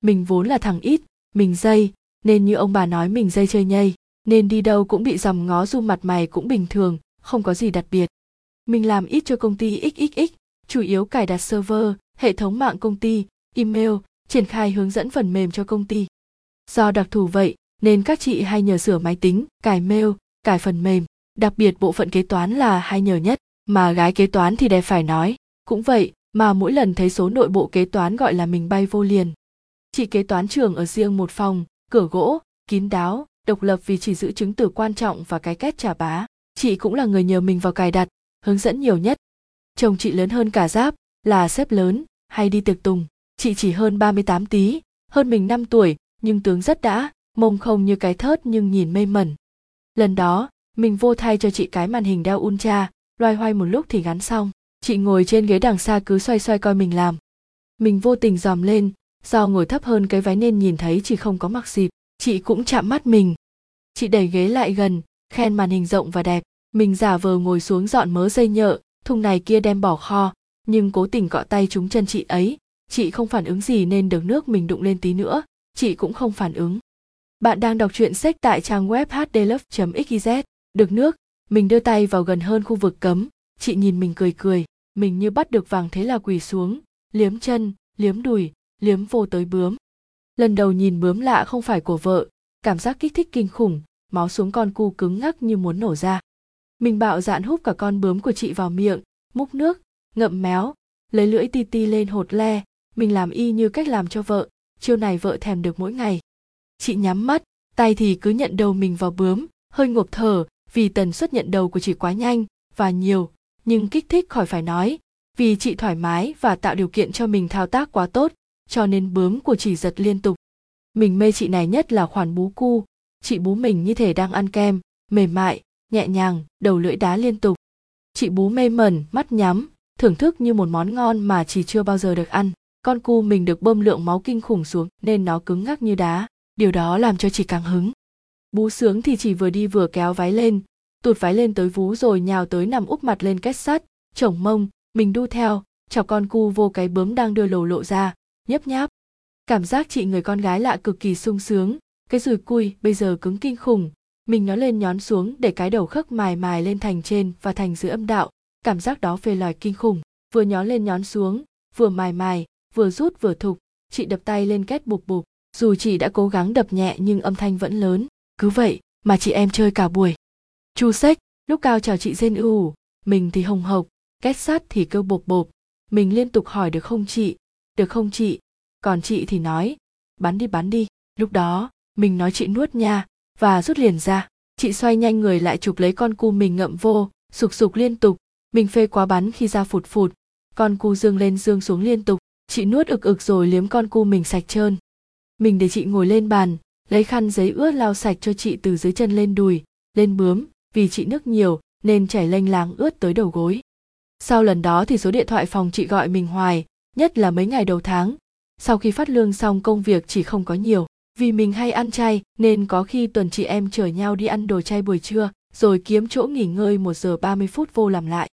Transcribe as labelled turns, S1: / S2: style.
S1: mình vốn là thằng ít, mình dây, nên như ông bà nói mình dây chơi nhây, nên đi đâu cũng bị dòm ngó du mặt mày cũng bình thường, không có gì đặc biệt. Mình làm ít cho công ty xxx chủ yếu cài đặt server, hệ thống mạng công ty, email, triển khai hướng dẫn phần mềm cho công ty. Do đặc thù vậy, nên các chị hay nhờ sửa máy tính, cài mail, cài phần mềm, đặc biệt bộ phận kế toán là hay nhờ nhất, mà gái kế toán thì đẹp phải nói. Cũng vậy, mà mỗi lần thấy số nội bộ kế toán gọi là mình bay vô liền chị kế toán trường ở riêng một phòng, cửa gỗ, kín đáo, độc lập vì chỉ giữ chứng từ quan trọng và cái kết trả bá. Chị cũng là người nhờ mình vào cài đặt, hướng dẫn nhiều nhất. Chồng chị lớn hơn cả giáp, là sếp lớn, hay đi tiệc tùng. Chị chỉ hơn 38 tí, hơn mình 5 tuổi, nhưng tướng rất đã, mông không như cái thớt nhưng nhìn mê mẩn. Lần đó, mình vô thay cho chị cái màn hình đeo ultra, loay hoay một lúc thì gắn xong. Chị ngồi trên ghế đằng xa cứ xoay xoay coi mình làm. Mình vô tình dòm lên do ngồi thấp hơn cái váy nên nhìn thấy chị không có mặc dịp chị cũng chạm mắt mình. Chị đẩy ghế lại gần, khen màn hình rộng và đẹp. Mình giả vờ ngồi xuống dọn mớ dây nhợ, thùng này kia đem bỏ kho. Nhưng cố tình cọ tay trúng chân chị ấy, chị không phản ứng gì nên được nước mình đụng lên tí nữa, chị cũng không phản ứng. Bạn đang đọc truyện sách tại trang web hdlove.xyz được nước, mình đưa tay vào gần hơn khu vực cấm. Chị nhìn mình cười cười, mình như bắt được vàng thế là quỳ xuống, liếm chân, liếm đùi liếm vô tới bướm. Lần đầu nhìn bướm lạ không phải của vợ, cảm giác kích thích kinh khủng, máu xuống con cu cứng ngắc như muốn nổ ra. Mình bạo dạn hút cả con bướm của chị vào miệng, múc nước, ngậm méo, lấy lưỡi ti ti lên hột le, mình làm y như cách làm cho vợ, chiêu này vợ thèm được mỗi ngày. Chị nhắm mắt, tay thì cứ nhận đầu mình vào bướm, hơi ngộp thở, vì tần suất nhận đầu của chị quá nhanh và nhiều, nhưng kích thích khỏi phải nói, vì chị thoải mái và tạo điều kiện cho mình thao tác quá tốt cho nên bướm của chị giật liên tục. Mình mê chị này nhất là khoản bú cu. Chị bú mình như thể đang ăn kem, mềm mại, nhẹ nhàng, đầu lưỡi đá liên tục. Chị bú mê mẩn, mắt nhắm, thưởng thức như một món ngon mà chị chưa bao giờ được ăn. Con cu mình được bơm lượng máu kinh khủng xuống nên nó cứng ngắc như đá. Điều đó làm cho chị càng hứng. Bú sướng thì chỉ vừa đi vừa kéo váy lên, tụt váy lên tới vú rồi nhào tới nằm úp mặt lên kết sắt. Chồng mông, mình đu theo, chọc con cu vô cái bướm đang đưa lồ lộ ra nhấp nháp. Cảm giác chị người con gái lạ cực kỳ sung sướng. Cái dùi cui bây giờ cứng kinh khủng. Mình nó lên nhón xuống để cái đầu khấc mài mài lên thành trên và thành dưới âm đạo. Cảm giác đó phê lòi kinh khủng. Vừa nhón lên nhón xuống, vừa mài mài, vừa rút vừa thục. Chị đập tay lên két bục bục. Dù chị đã cố gắng đập nhẹ nhưng âm thanh vẫn lớn. Cứ vậy mà chị em chơi cả buổi. Chu sách lúc cao chào chị rên ưu mình thì hồng hộc, két sắt thì kêu bộp bộp. Mình liên tục hỏi được không chị? Được không chị? Còn chị thì nói, bắn đi bắn đi. Lúc đó, mình nói chị nuốt nha và rút liền ra. Chị xoay nhanh người lại chụp lấy con cu mình ngậm vô, sục sục liên tục. Mình phê quá bắn khi ra phụt phụt. Con cu dương lên dương xuống liên tục. Chị nuốt ực ực rồi liếm con cu mình sạch trơn. Mình để chị ngồi lên bàn, lấy khăn giấy ướt lau sạch cho chị từ dưới chân lên đùi, lên bướm. Vì chị nước nhiều, nên chảy lênh láng ướt tới đầu gối. Sau lần đó thì số điện thoại phòng chị gọi mình hoài nhất là mấy ngày đầu tháng. Sau khi phát lương xong công việc chỉ không có nhiều, vì mình hay ăn chay nên có khi tuần chị em chở nhau đi ăn đồ chay buổi trưa, rồi kiếm chỗ nghỉ ngơi một giờ 30 phút vô làm lại.